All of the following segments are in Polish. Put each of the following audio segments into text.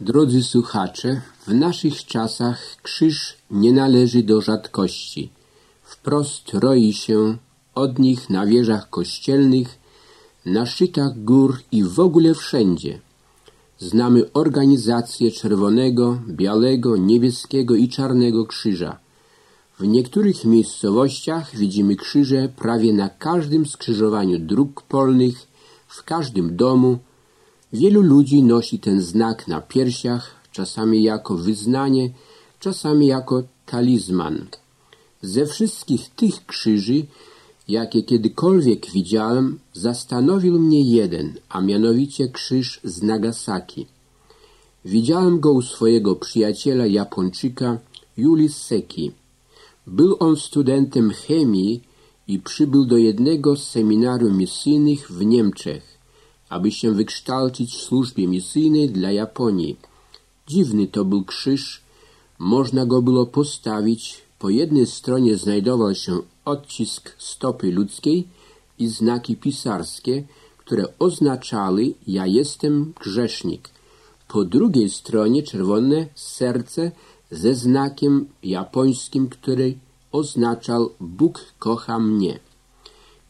Drodzy słuchacze, w naszych czasach krzyż nie należy do rzadkości. Wprost roi się od nich na wieżach kościelnych, na szczytach gór i w ogóle wszędzie. Znamy organizację czerwonego, białego, niebieskiego i czarnego krzyża. W niektórych miejscowościach widzimy krzyże prawie na każdym skrzyżowaniu dróg polnych, w każdym domu, Wielu ludzi nosi ten znak na piersiach, czasami jako wyznanie, czasami jako talizman. Ze wszystkich tych krzyży, jakie kiedykolwiek widziałem, zastanowił mnie jeden, a mianowicie krzyż z Nagasaki. Widziałem go u swojego przyjaciela Japończyka Julis Seki. Był on studentem chemii i przybył do jednego z seminariów misyjnych w Niemczech aby się wykształcić w służbie misyjnej dla Japonii. Dziwny to był krzyż, można go było postawić. Po jednej stronie znajdował się odcisk stopy ludzkiej i znaki pisarskie, które oznaczały ja jestem grzesznik. Po drugiej stronie czerwone serce ze znakiem japońskim, który oznaczał Bóg kocha mnie.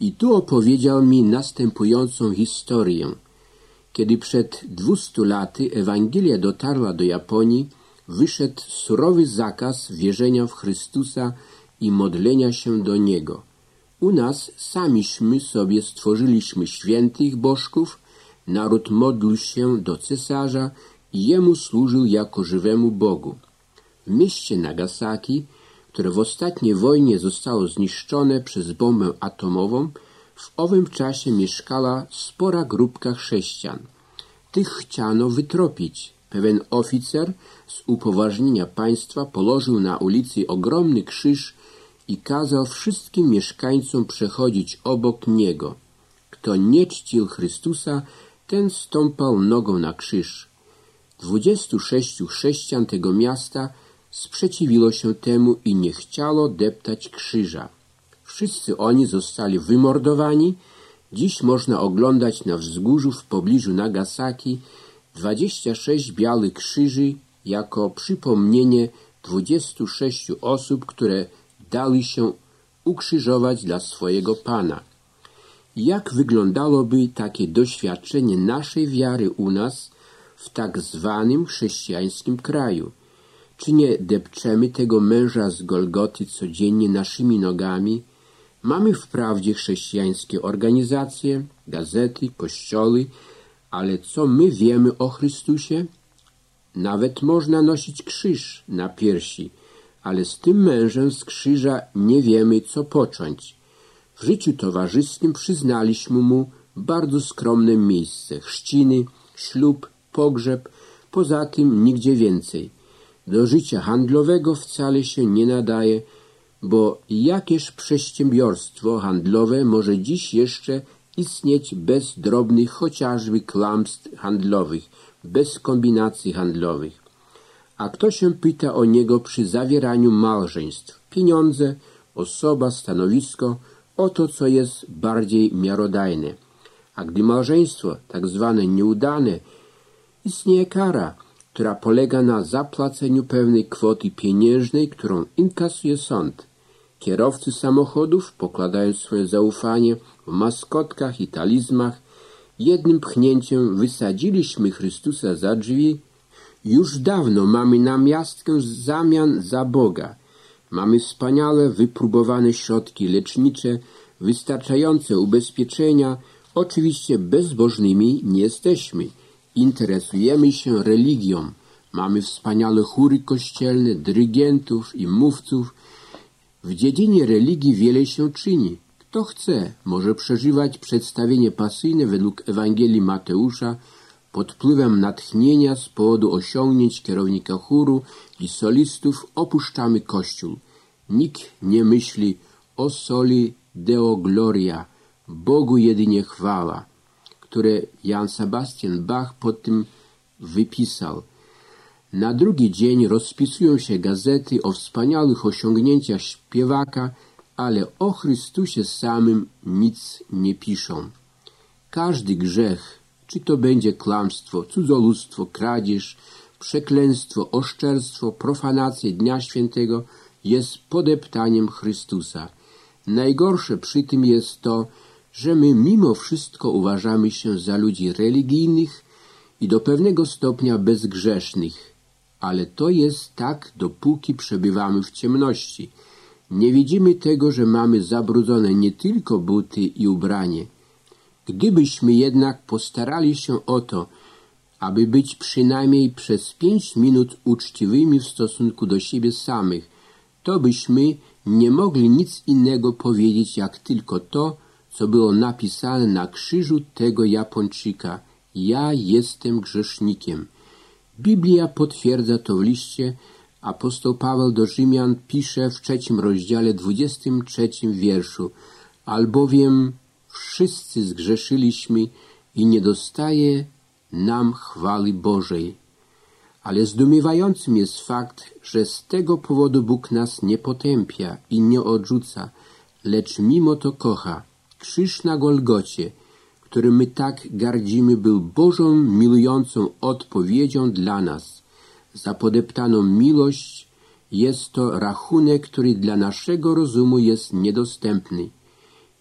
I tu opowiedział mi następującą historię. Kiedy przed dwustu laty Ewangelia dotarła do Japonii, wyszedł surowy zakaz wierzenia w Chrystusa i modlenia się do Niego. U nas samiśmy sobie stworzyliśmy świętych bożków, naród modlił się do cesarza i jemu służył jako żywemu Bogu. W mieście Nagasaki które w ostatniej wojnie zostało zniszczone przez bombę atomową, w owym czasie mieszkała spora grupka chrześcijan. Tych chciano wytropić. Pewien oficer z upoważnienia państwa położył na ulicy ogromny krzyż i kazał wszystkim mieszkańcom przechodzić obok niego. Kto nie czcił Chrystusa, ten stąpał nogą na krzyż. Dwudziestu sześciu chrześcijan tego miasta sprzeciwiło się temu i nie chciało deptać krzyża. Wszyscy oni zostali wymordowani. Dziś można oglądać na wzgórzu w pobliżu Nagasaki 26 białych krzyży jako przypomnienie 26 osób, które dali się ukrzyżować dla swojego Pana. Jak wyglądałoby takie doświadczenie naszej wiary u nas w tak zwanym chrześcijańskim kraju? Czy nie depczemy tego męża z Golgoty codziennie naszymi nogami? Mamy wprawdzie chrześcijańskie organizacje, gazety, kościoły, ale co my wiemy o Chrystusie? Nawet można nosić krzyż na piersi, ale z tym mężem z krzyża nie wiemy, co począć. W życiu towarzyskim przyznaliśmy mu bardzo skromne miejsce, chrzciny, ślub, pogrzeb, poza tym nigdzie więcej do życia handlowego wcale się nie nadaje, bo jakież przedsiębiorstwo handlowe może dziś jeszcze istnieć bez drobnych chociażby klamstw handlowych, bez kombinacji handlowych. A kto się pyta o niego przy zawieraniu małżeństw? Pieniądze, osoba, stanowisko, o to, co jest bardziej miarodajne. A gdy małżeństwo, tak zwane nieudane, istnieje kara – która polega na zapłaceniu pewnej kwoty pieniężnej, którą inkasuje sąd. Kierowcy samochodów pokładają swoje zaufanie w maskotkach i talizmach. Jednym pchnięciem wysadziliśmy Chrystusa za drzwi. Już dawno mamy namiastkę zamian za Boga. Mamy wspaniale wypróbowane środki lecznicze, wystarczające ubezpieczenia. Oczywiście bezbożnymi nie jesteśmy – interesujemy się religią. Mamy wspaniałe chóry kościelne, dyrygentów i mówców. W dziedzinie religii wiele się czyni. Kto chce, może przeżywać przedstawienie pasyjne według Ewangelii Mateusza pod wpływem natchnienia z powodu osiągnięć kierownika chóru i solistów opuszczamy kościół. Nikt nie myśli o soli Deo Gloria, Bogu jedynie chwała które Jan Sebastian Bach po tym wypisał. Na drugi dzień rozpisują się gazety o wspaniałych osiągnięciach śpiewaka, ale o Chrystusie samym nic nie piszą. Każdy grzech, czy to będzie kłamstwo, cudzolóstwo, kradzież, przeklęstwo, oszczerstwo, profanację Dnia Świętego jest podeptaniem Chrystusa. Najgorsze przy tym jest to, że my mimo wszystko uważamy się za ludzi religijnych i do pewnego stopnia bezgrzesznych, ale to jest tak, dopóki przebywamy w ciemności. Nie widzimy tego, że mamy zabrudzone nie tylko buty i ubranie. Gdybyśmy jednak postarali się o to, aby być przynajmniej przez pięć minut uczciwymi w stosunku do siebie samych, to byśmy nie mogli nic innego powiedzieć, jak tylko to, co było napisane na krzyżu tego Japończyka. Ja jestem grzesznikiem. Biblia potwierdza to w liście. Apostoł Paweł do Rzymian pisze w trzecim rozdziale, dwudziestym trzecim wierszu. Albowiem wszyscy zgrzeszyliśmy i nie dostaje nam chwały Bożej. Ale zdumiewającym jest fakt, że z tego powodu Bóg nas nie potępia i nie odrzuca, lecz mimo to kocha. Krzyż na Golgocie, którym my tak gardzimy, był Bożą milującą odpowiedzią dla nas. Za podeptaną miłość jest to rachunek, który dla naszego rozumu jest niedostępny.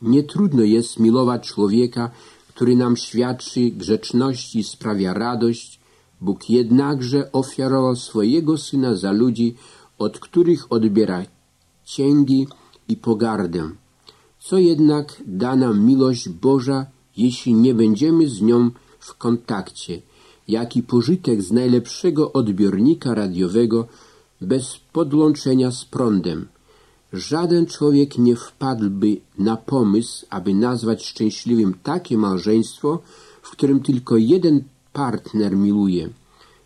Nie trudno jest milować człowieka, który nam świadczy grzeczności sprawia radość. Bóg jednakże ofiarował swojego Syna za ludzi, od których odbiera cięgi i pogardę. Co jednak da nam miłość Boża, jeśli nie będziemy z nią w kontakcie? Jaki pożytek z najlepszego odbiornika radiowego bez podłączenia z prądem? Żaden człowiek nie wpadłby na pomysł, aby nazwać szczęśliwym takie małżeństwo, w którym tylko jeden partner miluje.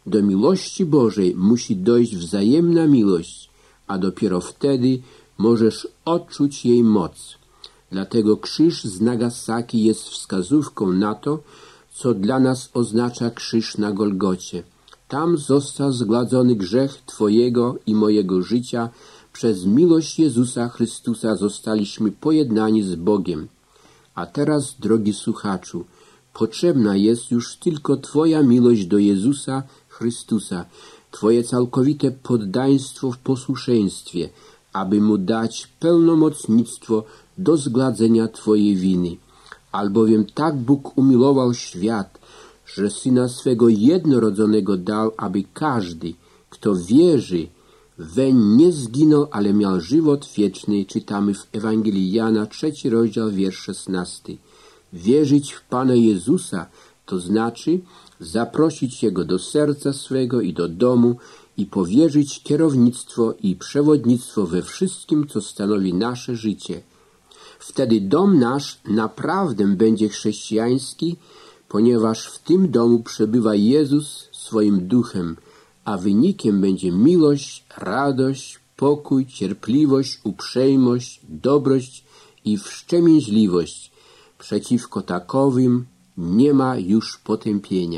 Do miłości Bożej musi dojść wzajemna miłość, a dopiero wtedy możesz odczuć jej moc. Dlatego krzyż z Nagasaki jest wskazówką na to, co dla nas oznacza krzyż na Golgocie. Tam został zgładzony grzech Twojego i mojego życia. Przez miłość Jezusa Chrystusa zostaliśmy pojednani z Bogiem. A teraz, drogi słuchaczu, potrzebna jest już tylko Twoja miłość do Jezusa Chrystusa, Twoje całkowite poddaństwo w posłuszeństwie, aby Mu dać pełnomocnictwo do zgładzenia Twojej winy. Albowiem tak Bóg umilował świat, że Syna swego jednorodzonego dał, aby każdy, kto wierzy, weń nie zginął, ale miał żywot wieczny, czytamy w Ewangelii Jana, trzeci rozdział, wiersz szesnasty. Wierzyć w Pana Jezusa, to znaczy zaprosić Jego do serca swego i do domu i powierzyć kierownictwo i przewodnictwo we wszystkim, co stanowi nasze życie – Wtedy dom nasz naprawdę będzie chrześcijański, ponieważ w tym domu przebywa Jezus swoim duchem, a wynikiem będzie miłość, radość, pokój, cierpliwość, uprzejmość, dobroć i wstrzemięźliwość. Przeciwko takowym nie ma już potępienia.